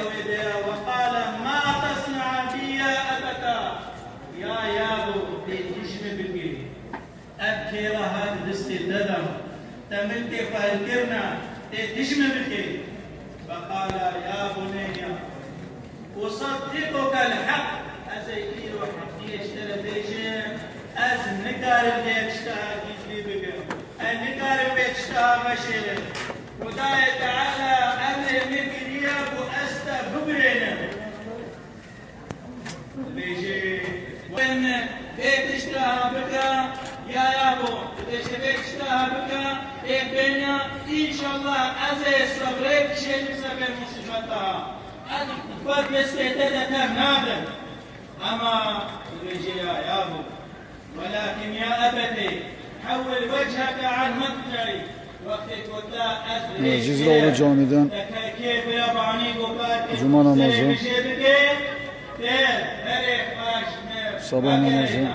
أو يدير وقال ما تصنع يا أبتا؟ يا يابو تشمي بكي أبكي لها دستي الندم. تملكي فالكرنا تشمي بكي فقال يا بني أصدقك الحق. أزيكي وحقي اشترى بيشين أز نكار اللي اشتهى كيفلي بكي النكار اللي اشتهى مشيلي خداي تعالى بينا إن شاء الله أزي صبرك شيء بسبب مصيبتها أنا فقط يستيتها نادر أما بيجي يا يابو ولكن يا أبتي حول وجهك عن مضجعي Cizreoğlu Camii'den Cuma namazı sabah namazı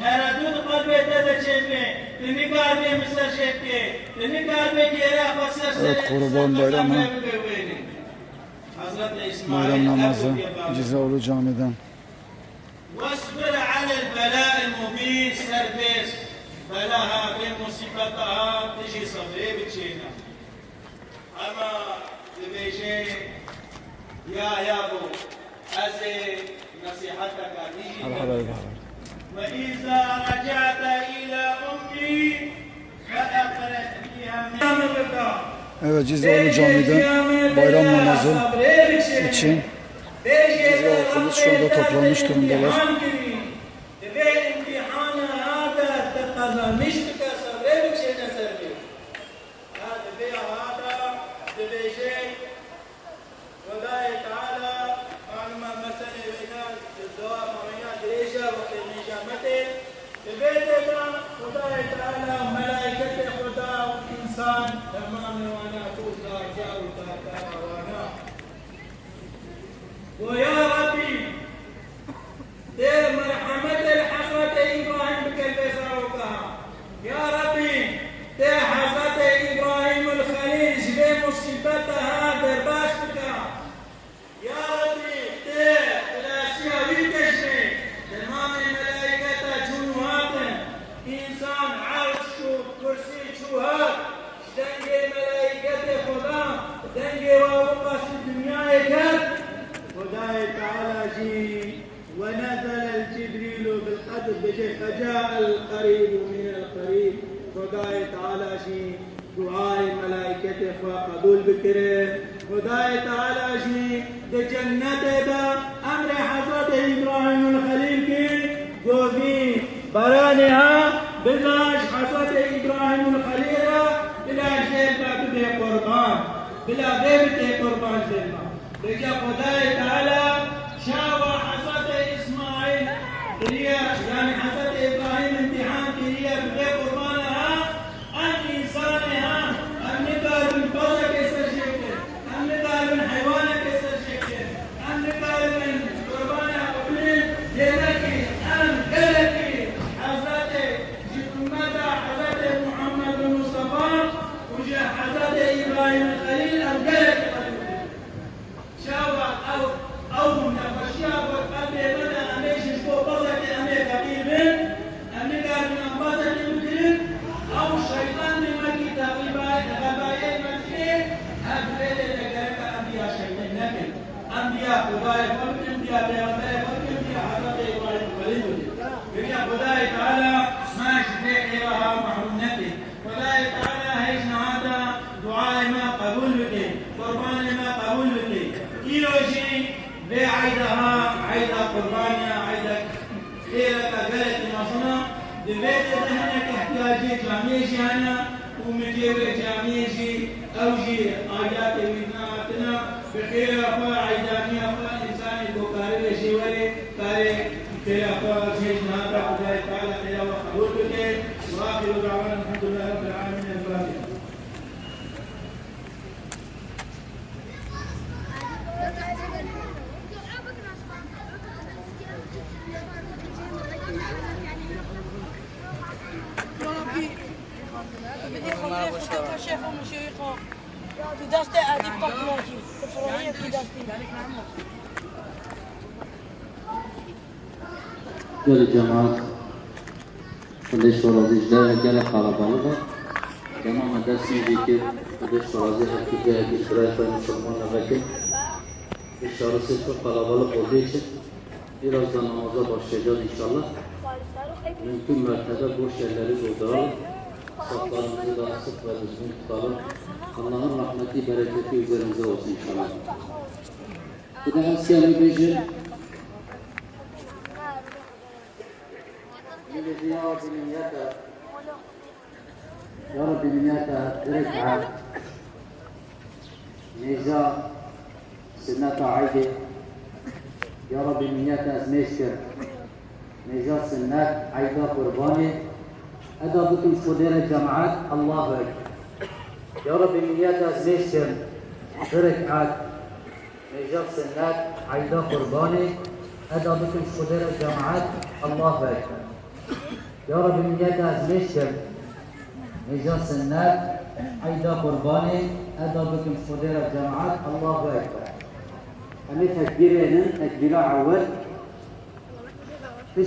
ففي شفقة محبة من قلبتنا هيا هردون قلبتنا شفي تني قلبي مسا شفي تني قلبي كيرا فسر Evet Kurban Bayramı Bayram namazı Cizreoğlu Camii'den واصبر على البلاء المبين سربيس بلاها بمصيبتها تجي صبري بتشينا اما تبيجي يا يابو ازي نصيحتك تيجي Merhaba Bahar. واذا رجعت الى امي فاقرت فيها من الرضا Evet Cizreoğlu Camii'den bayram namazı için Cizre halkımız şu anda toplanmış durumdalar. ملائكة خدا وإنسان تمام وأنا توزع جاء وأنا ويا هات دنجي ملائكة خدا دنجي وابقى الدنيا يكاد خداي تعالى جي ونزل الجبريل بالقدر بجي فجاء القريب من القريب خداي تعالى جي دعاء الملائكة فقبول بكره خداي تعالى جي بجنة دا أمر حضرت إبراهيم الخليل كي جوزي برانها بلاش bila devite kurban sevma. Peki ya Kodai Teala قربانيا عيد خيرك قالت مصنع. دبيت دهنك احتياجي جاميجي أنا ومجيب جاميجي أوجي آيات مناتنا. بخير أخوة عيداني أخوة إنساني بكاري لشيوري كاري خير أخوة شيء الشيخ ومشايخه في دستة أديب طاقناتي الفرعية في دستة Gel cemaat Kardeş Sorazıcılar gel kalabalığa Devam edersin ki Kardeş Sorazı Hakikaten İsrail ve Müslümanlar vakit Dışarısı çok kalabalık olduğu için Birazdan namaza başlayacağız inşallah Mümkün mertebe boş yerleri dolduralım Da sık ve düzgün tutalım Allah'ın rahmeti, bereketi üzerimize olsun inşallah Bir daha siyah bir الذي يا رب نيته يا رب نيته ركعة نجا سنة عيدة يا رب نيته أزميشكر نجا سنة عيدة قرباني بكم صدير الجماعات. الله أكبر. يا رب نيته أزميشكر ركعة نجا سنة عيدة قرباني. بكم صدير الجماعات. الله أكبر. يا رب جهة أزميشكر نجاة سنات. عيدا قرباني. بكم صدير الجماعات. الله أكبر. أمي تكبيرين تكبير عود في